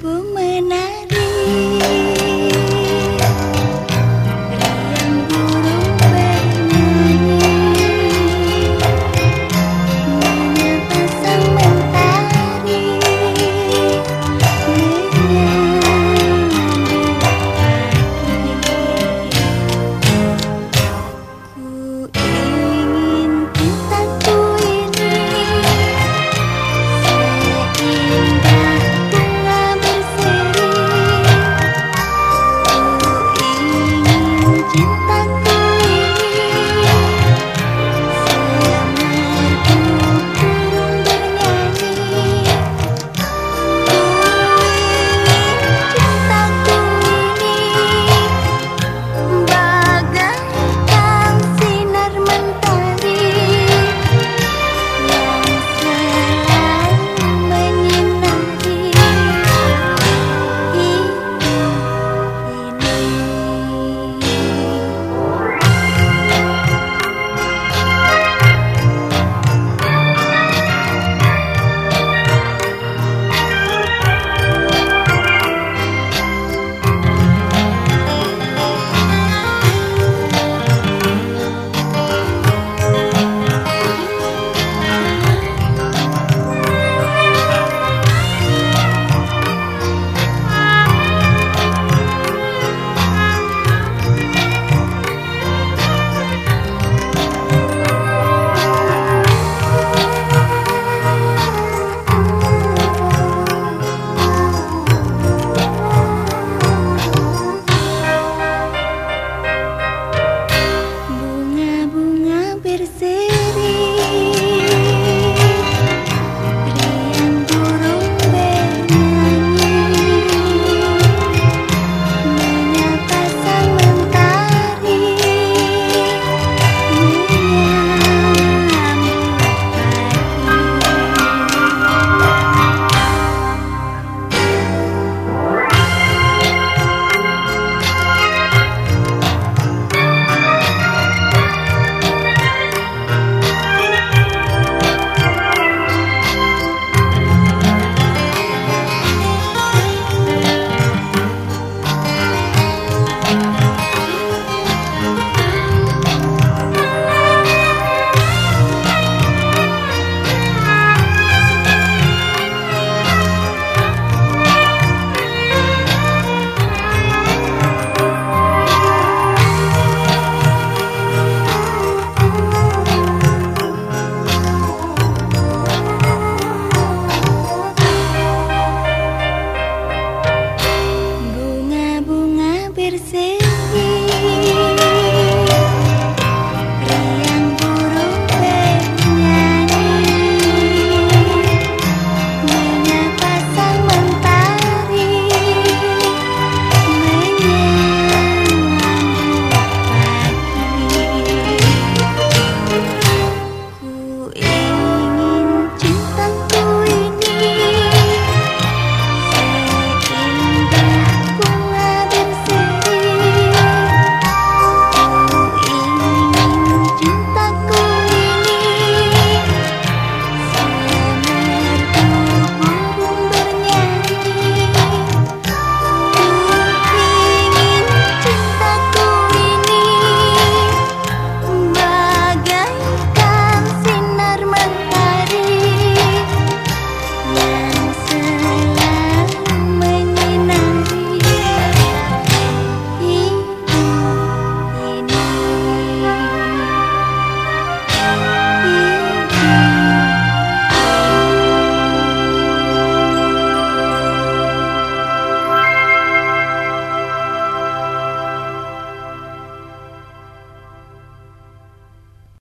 pemenang